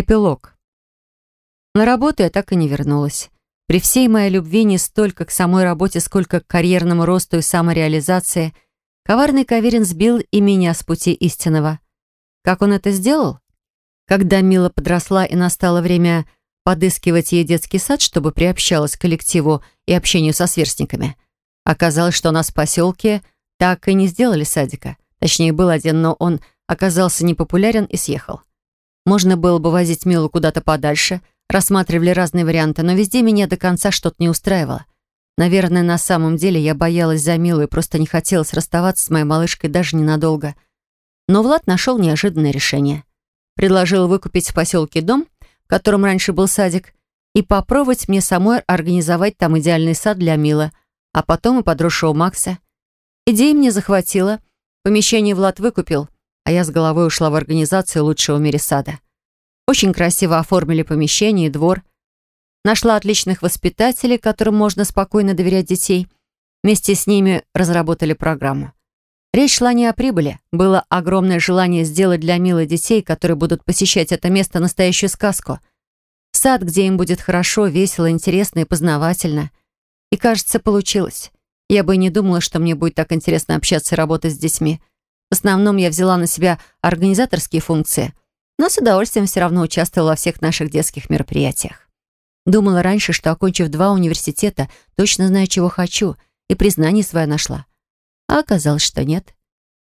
Эпилог. На работу я так и не вернулась. При всей моей любви не столько к самой работе, сколько к карьерному росту и самореализации, коварный Каверин сбил и меня с пути истинного. Как он это сделал? Когда Мила подросла и настало время подыскивать ей детский сад, чтобы приобщалась к коллективу и общению со сверстниками, оказалось, что у нас в поселке так и не сделали садика. Точнее, был один, но он оказался непопулярен и съехал. Можно было бы возить Милу куда-то подальше, рассматривали разные варианты, но везде меня до конца что-то не устраивало. Наверное, на самом деле я боялась за Милу и просто не хотелось расставаться с моей малышкой даже ненадолго. Но Влад нашел неожиданное решение. Предложил выкупить в поселке дом, в котором раньше был садик, и попробовать мне самой организовать там идеальный сад для Милы, а потом и подросшего Макса. Идея мне захватила. Помещение Влад выкупил — а я с головой ушла в организацию лучшего в мире сада. Очень красиво оформили помещение и двор. Нашла отличных воспитателей, которым можно спокойно доверять детей. Вместе с ними разработали программу. Речь шла не о прибыли. Было огромное желание сделать для милых детей, которые будут посещать это место, настоящую сказку. Сад, где им будет хорошо, весело, интересно и познавательно. И, кажется, получилось. Я бы не думала, что мне будет так интересно общаться и работать с детьми. В основном я взяла на себя организаторские функции, но с удовольствием все равно участвовала во всех наших детских мероприятиях. Думала раньше, что, окончив два университета, точно знаю, чего хочу, и признание свое нашла. А оказалось, что нет.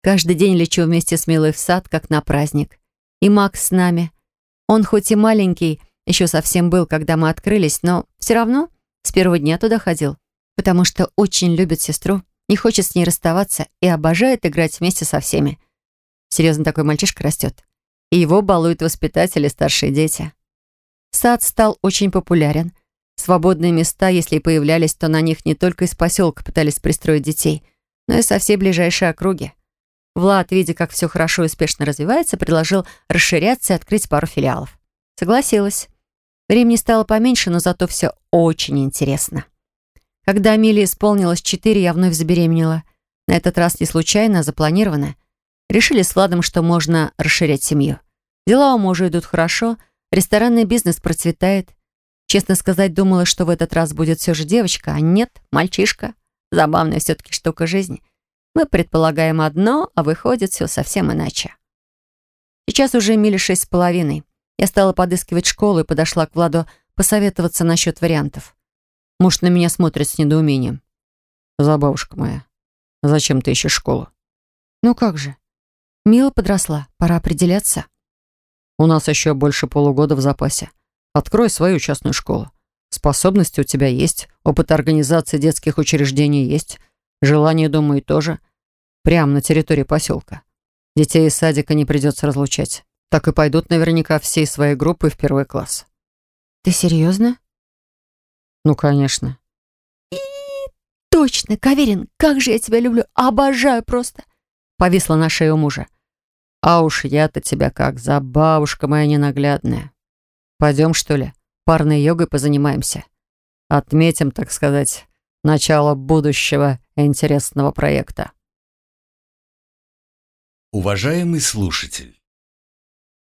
Каждый день лечу вместе с Милой в сад, как на праздник. И Макс с нами. Он хоть и маленький, еще совсем был, когда мы открылись, но все равно с первого дня туда ходил, потому что очень любит сестру не хочет с ней расставаться и обожает играть вместе со всеми. Серьезно, такой мальчишка растет. И его балуют воспитатели, старшие дети. Сад стал очень популярен. Свободные места, если и появлялись, то на них не только из поселка пытались пристроить детей, но и со всей ближайшей округи. Влад, видя, как все хорошо и успешно развивается, предложил расширяться и открыть пару филиалов. Согласилась. Времени стало поменьше, но зато все очень интересно. Когда Амелии исполнилось четыре, я вновь забеременела. На этот раз не случайно, а запланированно. Решили с Владом, что можно расширять семью. Дела у мужа идут хорошо, ресторанный бизнес процветает. Честно сказать, думала, что в этот раз будет все же девочка, а нет, мальчишка. Забавная все-таки штука жизни. Мы предполагаем одно, а выходит все совсем иначе. Сейчас уже мили шесть с половиной. Я стала подыскивать школу и подошла к Владу посоветоваться насчет вариантов. Муж на меня смотрит с недоумением. «Забавушка моя, зачем ты ищешь школу?» «Ну как же? Мила подросла, пора определяться». «У нас еще больше полугода в запасе. Открой свою частную школу. Способности у тебя есть, опыт организации детских учреждений есть, желание, думаю, тоже. Прямо на территории поселка. Детей из садика не придется разлучать. Так и пойдут наверняка всей своей группой в первый класс». «Ты серьезно?» Ну, конечно. И точно, Каверин, как же я тебя люблю, обожаю просто. Повисла на шее у мужа. А уж я-то тебя как, за бабушка моя ненаглядная. Пойдем, что ли, парной йогой позанимаемся. Отметим, так сказать, начало будущего интересного проекта. Уважаемый слушатель,